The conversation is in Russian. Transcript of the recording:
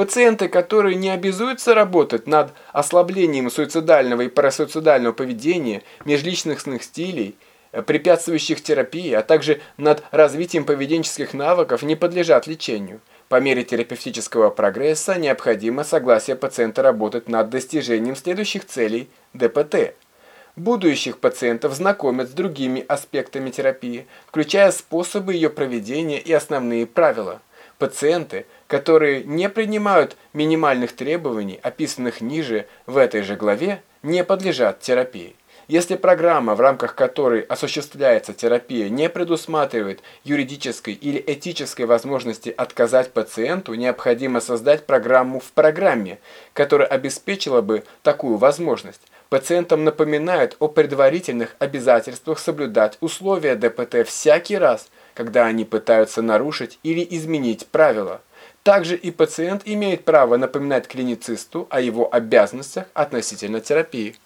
Пациенты, которые не обязуются работать над ослаблением суицидального и парасуицидального поведения, межличностных стилей, э, препятствующих терапии, а также над развитием поведенческих навыков, не подлежат лечению. По мере терапевтического прогресса необходимо согласие пациента работать над достижением следующих целей ДПТ. Будущих пациентов знакомят с другими аспектами терапии, включая способы ее проведения и основные правила. Пациенты, которые не принимают минимальных требований, описанных ниже в этой же главе, не подлежат терапии. Если программа, в рамках которой осуществляется терапия, не предусматривает юридической или этической возможности отказать пациенту, необходимо создать программу в программе, которая обеспечила бы такую возможность. Пациентам напоминают о предварительных обязательствах соблюдать условия ДПТ всякий раз, когда они пытаются нарушить или изменить правила. Также и пациент имеет право напоминать клиницисту о его обязанностях относительно терапии.